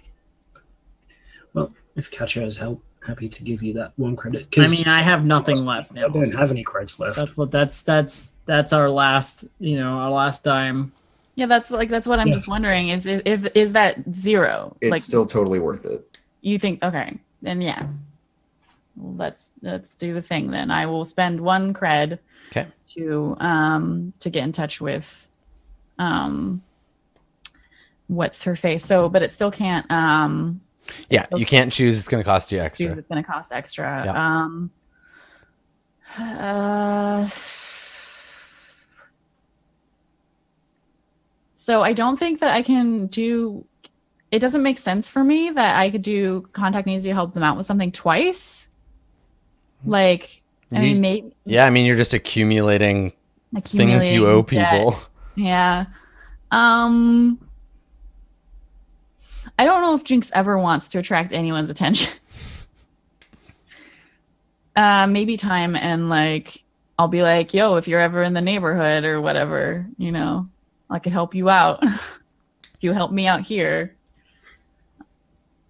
Well, if Catcher has help, happy to give you that one credit. I mean, I have nothing left now. I don't have any credits left. That's what that's that's that's our last, you know, our last dime. Yeah, that's like that's what I'm Yeah. just wondering. Is if is, is that zero? it's like still totally worth it. you think okay then yeah let's let's do the thing then i will spend one cred Okay. to um to get in touch with um what's her face. So, but it still can't. Um, Yeah, you can't choose. It's going to cost you extra. choose. It's going to cost extra. Yeah. Um, uh, so I don't think that I can do. It doesn't make sense for me that I could do contact needs to help them out with something twice. Like, I You- mean, maybe Yeah, I mean, you're just accumulating things you accumulating owe debt. people. Yeah. Um I don't know if Jinx ever wants to attract anyone's attention. uh maybe time and like I'll be like, "Yo, if you're ever in the neighborhood or whatever, you know, I could help you out. if you help me out here."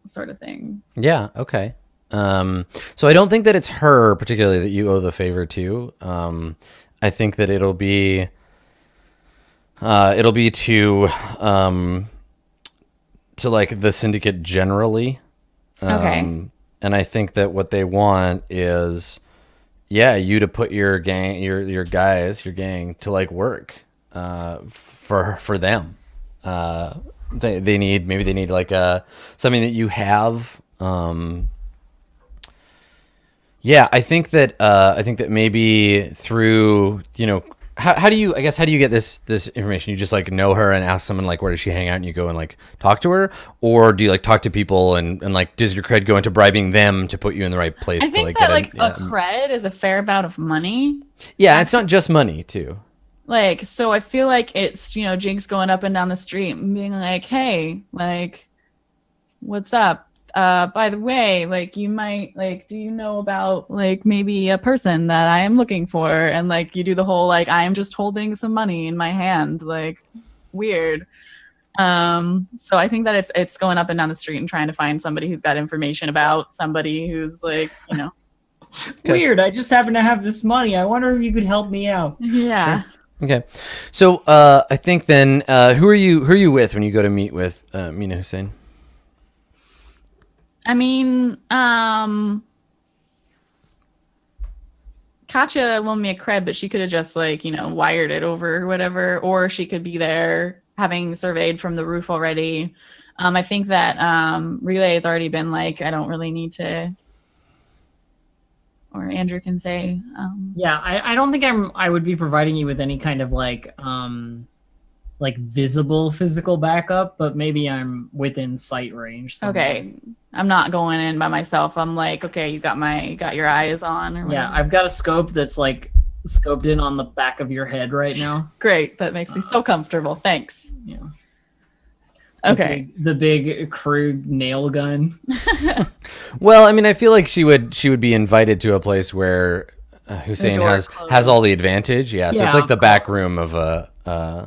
Sort of thing. Yeah. Okay. Um, so I don't think that it's her particularly that you owe the favor to. Um, I think that it'll be, uh, it'll be to, um, to like the syndicate generally. Okay. Um, and I think that what they want is, yeah, you to put your gang, your your guys, your gang to like work, uh, for for them. Uh, they they need maybe they need like a something that you have. Um, yeah, I think that uh, I think that maybe through you know how, how do you I guess how do you get this this information? You just like know her and ask someone like where does she hang out and you go and like talk to her, or do you like talk to people and, and like does your cred go into bribing them to put you in the right place I to think like that get a- like yeah. a cred is a fair amount of money. yeah, it's not just money too. Like, so I feel like it's, you know, Jinx going up and down the street and being like, hey, like, what's up? Uh, by the way, like, you might, like, do you know about, like, maybe a person that I am looking for? And, like, you do the whole, like, I am just holding some money in my hand, like, weird. Um, so I think that it's, it's going up and down the street and trying to find somebody who's got information about somebody who's, like, you know, Okay. Weird. I just happen to have this money. I wonder if you could help me out. yeah. Okay, so uh, I think then uh, who are you who are you with when you go to meet with uh, Mina Hussein? I mean, um Katya loaned me a cred, but she could have just like, you know, wired it over or whatever, or she could be there having surveyed from the roof already. Um, I think that um Relay has already been like, I don't really need to or Andrew can say. Um Yeah, I, I don't think I'm I would be providing you with any kind of like um like visible physical backup, but maybe I'm within sight range. somewhere. okay. I'm not going in by myself. I'm like, okay, you got my got your eyes on or Yeah. I've got a scope that's like scoped in on the back of your head right now. Great. That makes me so comfortable. Thanks. Yeah. Okay. The big, the big crude nail gun. Well, I mean, I feel like she would she would be invited to a place where uh, Hussein has closed. has all the advantage. Yeah, so it's like the back room of a uh,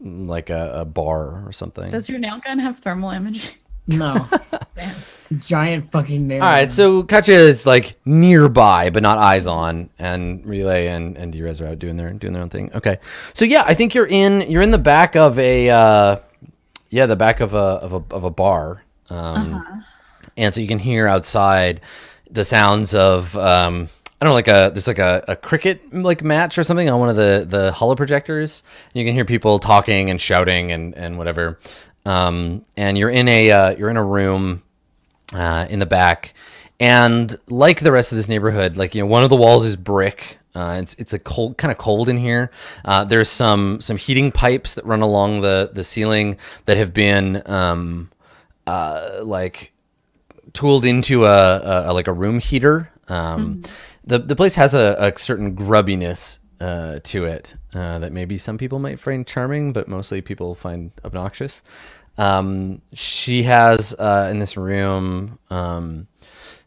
like a, a bar or something. Does your nail gun have thermal imaging? No, it's a giant fucking nail. all right, gun. so Katya is like nearby, but not eyes on, and Relay and and Drez are out doing their doing their own thing. Okay, so yeah, I think you're in you're in the back of a uh, yeah the back of a of a of a bar. Um, Uh-huh. and so you can hear outside the sounds of um I don't know, like a there's like a, a cricket like match or something on one of the the holo projectors. You can hear people talking and shouting and and whatever. Um, and you're in a uh, you're in a room uh, in the back, and like the rest of this neighborhood, like you know, one of the walls is brick. Uh, it's it's a cold, kind of cold in here. Uh, there's some some heating pipes that run along the the ceiling that have been um, uh, like tooled into a, a, a- like a room heater. Um, The the place has a, a certain grubbiness uh, to it uh, that maybe some people might find charming, but mostly people find obnoxious. Um, she has uh, in this room um,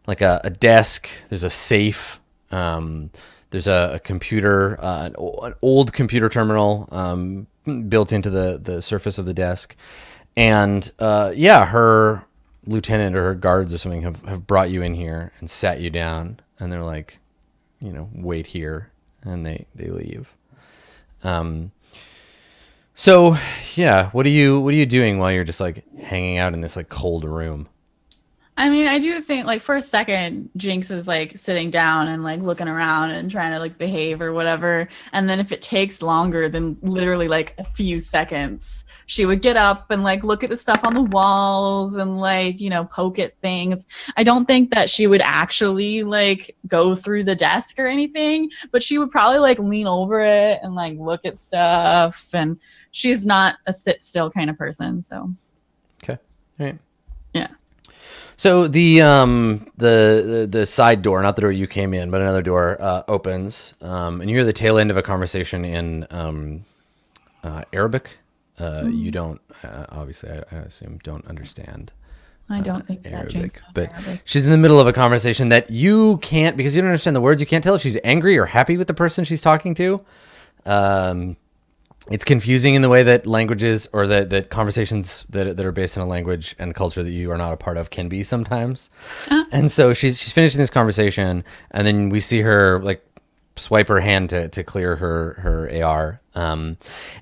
like a, a desk. There's a safe. There's a, a computer, uh, an, an old computer terminal um, built into the the surface of the desk, and uh, yeah, her lieutenant or her guards or something have, have brought you in here and sat you down, and they're like, you know, wait here, and they they leave. Um. So yeah, what are you what are you doing while you're just like hanging out in this like cold room? I mean, I do think like for a second, Jinx is like sitting down and like looking around and trying to like behave or whatever. And then if it takes longer than literally like a few seconds, she would get up and like look at the stuff on the walls and like, you know, poke at things. I don't think that she would actually like go through the desk or anything, but she would probably like lean over it and like look at stuff. And she's not a sit still kind of person. So, Okay. Right. Yeah. So the um the, the the side door, not the door you came in, but another door uh, opens, um, and you hear the tail end of a conversation in um, uh, Arabic. Uh, Hmm. You don't uh, obviously, I, I assume, don't understand I don't think Uh, Arabic, but Arabic. she's in the middle of a conversation that you can't because you don't understand the words. You can't tell if she's angry or happy with the person she's talking to. Um, it's confusing in the way that languages or that, that conversations that, that are based in a language and culture that you are not a part of can be sometimes. And so she's she's finishing this conversation, and then we see her like swipe her hand to, to clear her her AR. Um,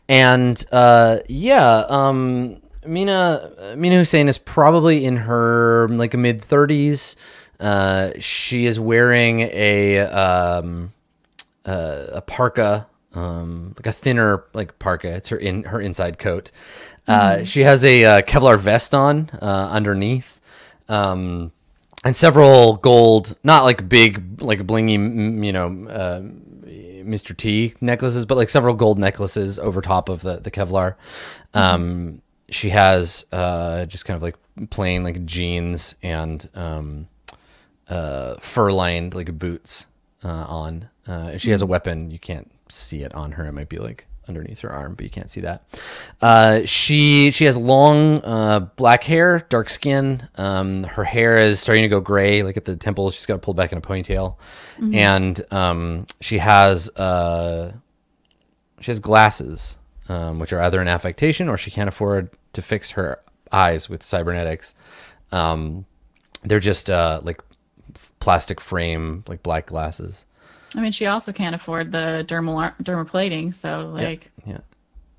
and uh, yeah, um, Mina Mina Hussein is probably in her like mid thirties. Uh, she is wearing a um, uh, a parka, um, like a thinner like parka. It's her in her inside coat. Uh, she has a uh, Kevlar vest on uh, underneath, um, and several gold, not like big, like blingy, you know, uh, Mr. T necklaces, but like several gold necklaces over top of the the Kevlar. Um, she has uh, just kind of like plain like jeans and um, uh, fur lined like boots uh, on. Uh, she has a weapon. You can't see it on her. It might be like underneath her arm, but you can't see that. Uh, she she has long uh, black hair, dark skin. Um, her hair is starting to go gray, like at the temples. She's got it pulled back in a ponytail, and um, she has uh, she has glasses, um, which are either an affectation or she can't afford to fix her eyes with cybernetics. Um, they're just uh, like plastic frame, like black glasses. I mean, she also can't afford the dermal ar- dermaplating, so like, Yeah,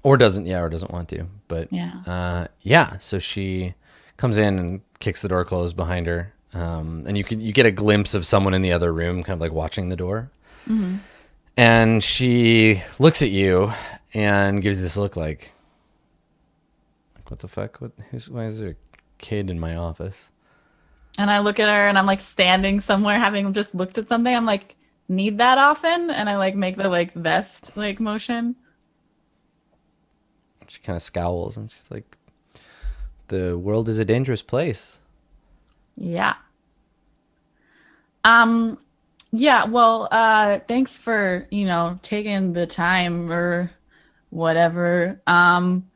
or doesn't. Yeah, or doesn't want to. But yeah. uh, yeah. So she comes in and kicks the door closed behind her, um, and you can you get a glimpse of someone in the other room, kind of like watching the door. And she looks at you and gives this look like, like what the fuck? What? Who's, why is there a kid in my office? And I look at her and I'm like standing somewhere having just looked at something. I'm like, need that often? And I like make the like vest like motion. She kind of scowls and she's like, "The world is a dangerous place." Yeah. Um yeah, well, uh thanks for, you know, taking the time or whatever. Um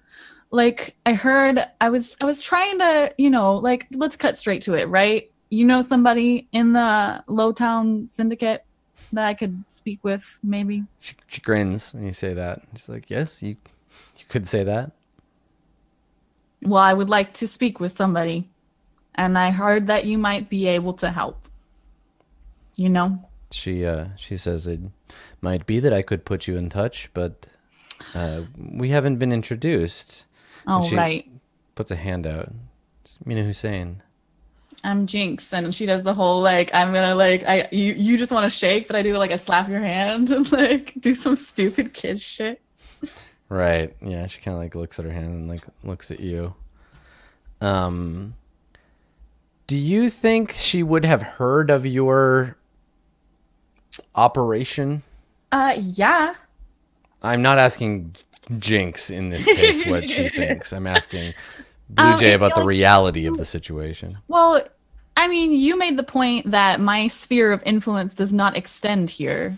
like I heard I was I was trying to, you know, like let's cut straight to it, right? You know somebody in the Lowtown syndicate that I could speak with maybe? She, she grins when you say that. She's like, "Yes, you you could say that." Well, I would like to speak with somebody. And I heard that you might be able to help. You know? She uh she says it might be that I could put you in touch, but uh, we haven't been introduced. Oh, she- right. Puts a hand out. It's Mina Hussein. I'm Jinx, and she does the whole like I'm gonna like I you you just want to shake, but I do like I slap your hand and like do some stupid kid shit. Right. Yeah. She kind of like looks at her hand and like looks at you. Um. Do you think she would have heard of your operation? Uh, yeah. I'm not asking Jinx in this case what she thinks. I'm asking Blue Um, Jay about the like- reality of the situation. Well, I mean, you made the point that my sphere of influence does not extend here.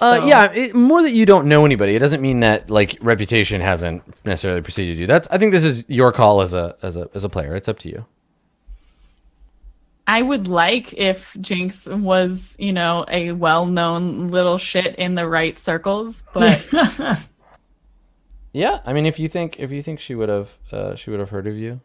Uh, So- yeah, it, more that you don't know anybody. It doesn't mean that like reputation hasn't necessarily preceded you. That's I think this is your call as a as a as a player. It's up to you. I would like if Jinx was, you know, a well-known little shit in the right circles, but Yeah, I mean, if you think if you think she would have uh, she would have heard of you.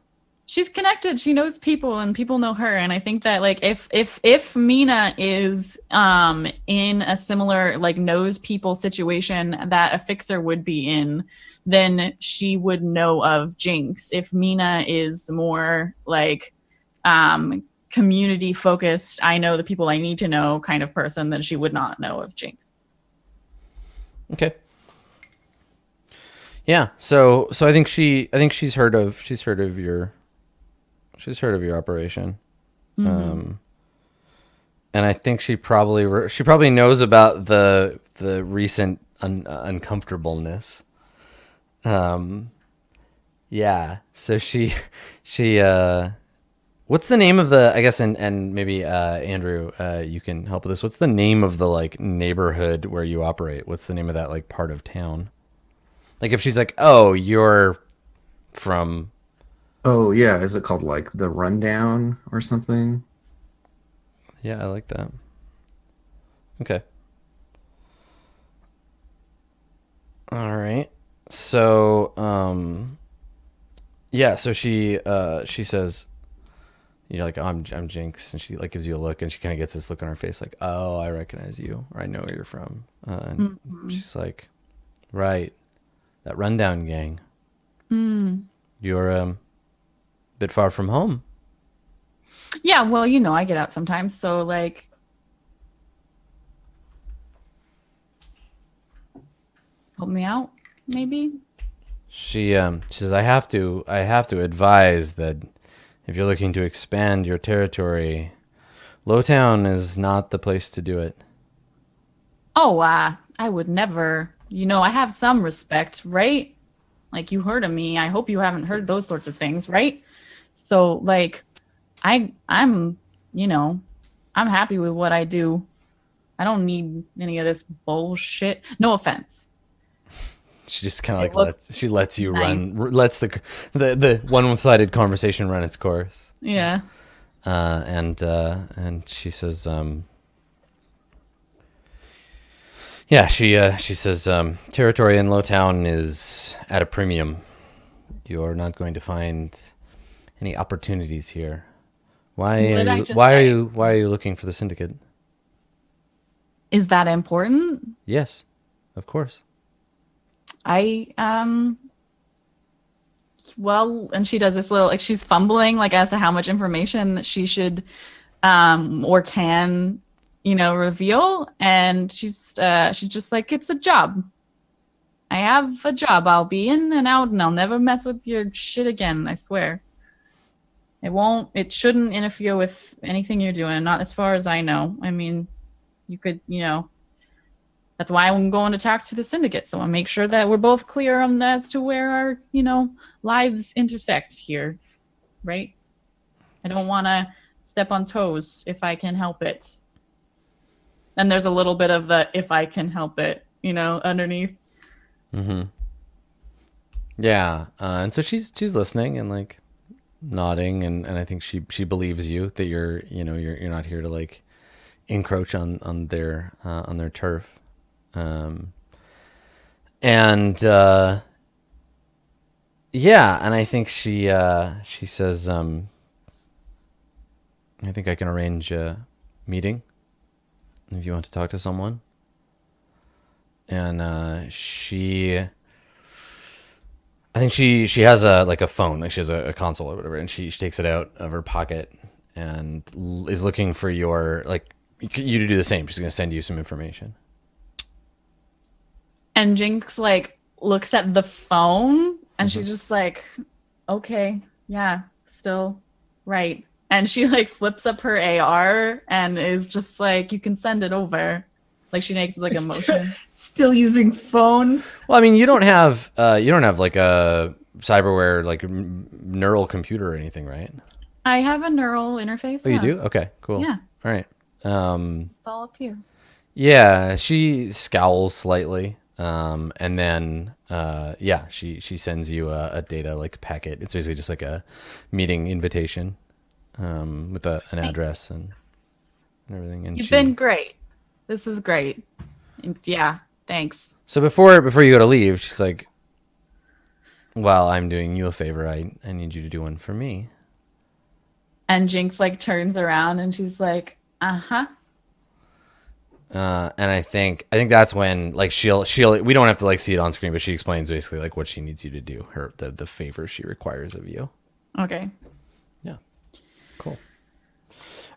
she's connected she knows people and people know her and i think that like if if if mina is um in a similar like knows people situation that a fixer would be in then she would know of jinx if mina is more like um community focused, I know the people I need to know kind of person, then she would not know of Jinx. Okay. Yeah. So so I think she I think she's heard of she's heard of your she's heard of your operation. Um and I think she probably re- she probably knows about the the recent un- uncomfortableness. Um yeah. So she she uh what's the name of the I guess and and maybe uh Andrew uh you can help with this. What's the name of the like neighborhood where you operate? What's the name of that like part of town? Like if she's like, "Oh, you're from Oh yeah, is it called like the rundown or something? Yeah, I like that. Okay. All right. So, um yeah, so she uh she says you're like, oh, I'm I'm Jinx, and she like gives you a look, and she kind of gets this look on her face, like, oh, I recognize you, or I know where you're from. Uh, and she's like, right, that rundown gang. Mm. You're um, a bit far from home. Yeah, well, you know, I get out sometimes, so like help me out, maybe. She um she says I have to I have to advise that if you're looking to expand your territory, Lowtown is not the place to do it. Oh, uh, I would never. You know, I have some respect, right? Like you heard of me. I hope you haven't heard those sorts of things, right? So, like, I, I'm, you know, I'm happy with what I do. I don't need any of this bullshit. No offense. She just kind of like lets she lets you nice. run lets the the the one-sided conversation run its course. Yeah. Uh, and uh, and she says, um, yeah, she uh, she says, um, territory in Lowtown is at a premium. You are not going to find any opportunities here. Why are you, why are you why are you looking for the syndicate? Is that important? Yes, of course. I um well, and she does this little like she's fumbling like as to how much information that she should um or can, you know, reveal and she's uh she's just like it's a job. I have a job. I'll be in and out and I'll never mess with your shit again, I swear. It won't it shouldn't interfere with anything you're doing, not as far as I know. I mean, you could, you know, that's why I'm going to talk to the syndicate. So I make sure that we're both clear on as to where our, you know, lives intersect here, right? I don't want to step on toes if I can help it. And there's a little bit of the if I can help it, you know, underneath. Mm-hmm. Yeah, uh, and so she's she's listening and like nodding, and, and I think she she believes you that you're you know you're you're not here to like encroach on on their uh, on their turf, um, and uh, yeah, and I think she uh, she says um, I think I can arrange a meeting if you want to talk to someone and uh, she I think she she has a like a phone, like she has a, a console or whatever, and she, she takes it out of her pocket and l- is looking for your like you to do the same. She's gonna send you some information. And Jinx like looks at the phone and she's just like, okay, yeah, still right. And she like flips up her AR and is just like, you can send it over. Like she makes like a motion. Still using phones. Well, I mean, you don't have uh, you don't have like a cyberware like m- neural computer or anything, right? I have a neural interface. Oh, you do? Okay, cool. Yeah, All right. Um, it's all up here. Yeah, she scowls slightly, um, and then uh, yeah, she she sends you a, a data like packet. It's basically just like a meeting invitation um, with a, an address and, and everything. And You've she, been great. This is great. And yeah, thanks. so before before you go to leave, she's like, "Well, I'm doing you a favor. I I need you to do one for me." And Jinx like turns around and she's like, uh huh. Uh, and I think I think that's when like she'll she'll we don't have to like see it on screen, but she explains basically like what she needs you to do, her the the favor she requires of you. Okay. Cool.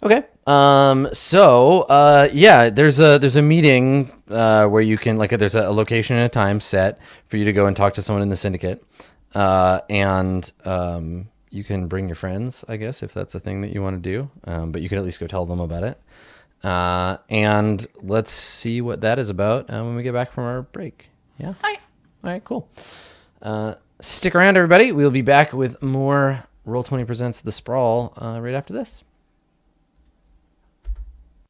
Okay. Um. So, uh, yeah, there's a there's a meeting uh, where you can like there's a, location and a time set for you to go and talk to someone in the syndicate, uh, and um, you can bring your friends, I guess, if that's a thing that you want to do. Um, but you can at least go tell them about it. Uh, and let's see what that is about uh, when we get back from our break. Yeah. Hi. All right. Cool. Uh, stick around, everybody. We'll be back with more Roll Twenty presents the Sprawl uh, right after this.